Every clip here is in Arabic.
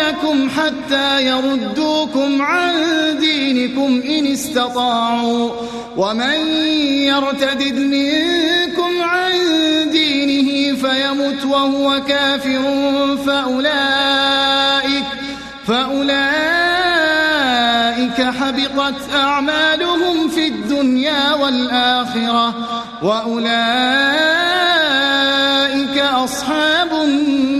يقاتلونكم حتى يردوكم عن دينكم إن استطاعوا. ومن يرتدد منكم عن دينه فيمت وهو كافر فأولئك فأولئك حبطت أعمالهم في الدنيا والآخرة. وأولئك أصحاب النار.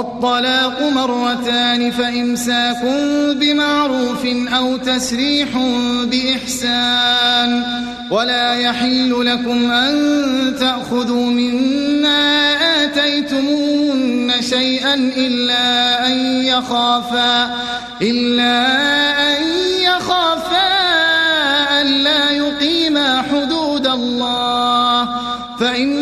الطلاق مرتان فإمساك بمعروف أو تسريح بإحسان ولا يحل لكم أن تأخذوا مما آتيتمون شيئا إلا أن يخافا إلا أن يخافا ألا يقيما حدود الله فإن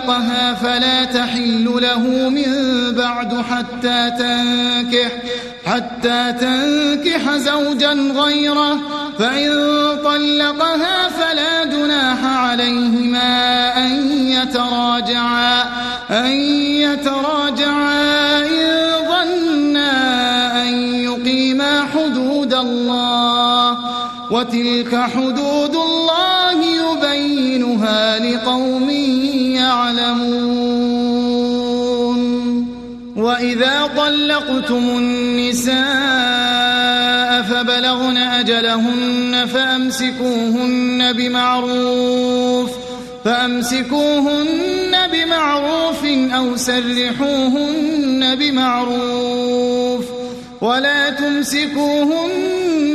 طلقها فلا تحل له من بعد حتى تنكح حتى تنكح زوجا غيره فإن طلقها فلا جناح عليهما أن يتراجعا أن يتراجعا وتلك حدود الله طلقتم النساء فبلغن أجلهن فأمسكوهن بمعروف فأمسكوهن بمعروف أو سرحوهن بمعروف ولا تمسكوهن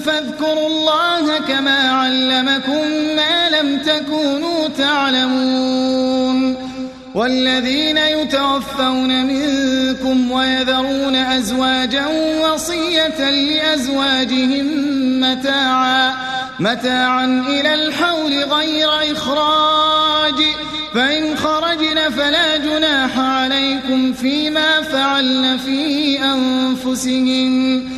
فاذكروا الله كما علمكم ما لم تكونوا تعلمون. والذين يتوفون منكم ويذرون أزواجا وصية لأزواجهم متاعا متاعا إلى الحول غير إخراج. فإن خرجن فلا جناح عليكم فيما فعلن في أنفسهن.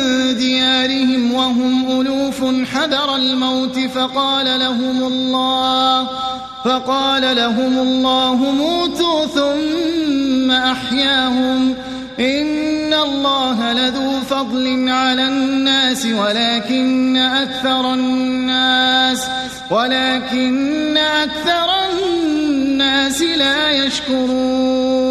ديارهم وهم ألوف حذر الموت فقال لهم الله فقال لهم الله موتوا ثم أحياهم إن الله لذو فضل على الناس ولكن أكثر الناس ولكن أكثر الناس لا يشكرون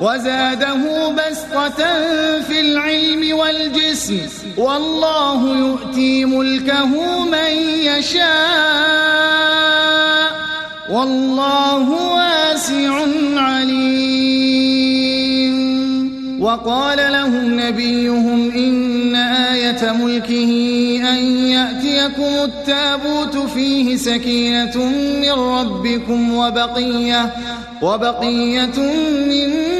وزاده بسطة في العلم والجسم والله يؤتي ملكه من يشاء والله واسع عليم. وقال لهم نبيهم إن آية ملكه أن يأتيكم التابوت فيه سكينة من ربكم وبقية وبقية مما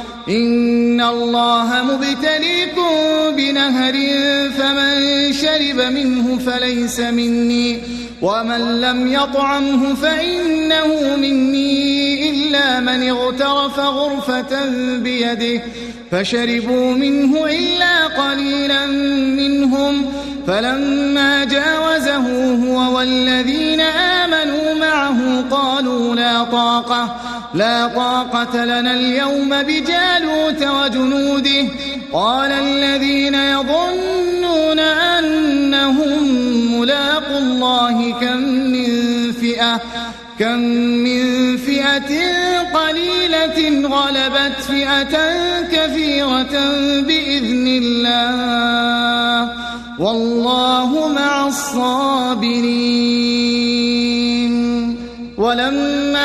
إن الله مبتليكم بنهر فمن شرب منه فليس مني ومن لم يطعمه فإنه مني إلا من اغترف غرفة بيده فشربوا منه إلا قليلا منهم فلما جاوزه هو والذين آمنوا معه قالوا لا طاقة لا طاقة لنا اليوم بجالوت وجنوده. قال الذين يظنون أنهم ملاقوا الله كم من فئة كم من فئة قليلة غلبت فئة كثيرة بإذن الله. والله مع الصابرين. ولما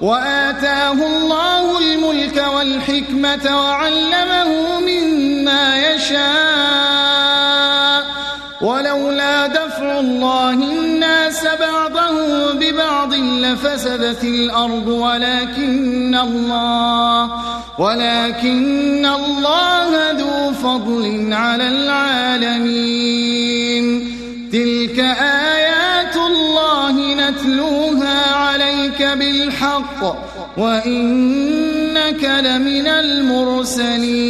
وآتاه الله الملك والحكمة وعلمه مما يشاء. ولولا دفع الله الناس بعضهم ببعض لفسدت الأرض ولكن الله ولكن الله ذو فضل على العالمين. تلك آيات الله نتلوها عليك بالحق وإنك لمن المرسلين.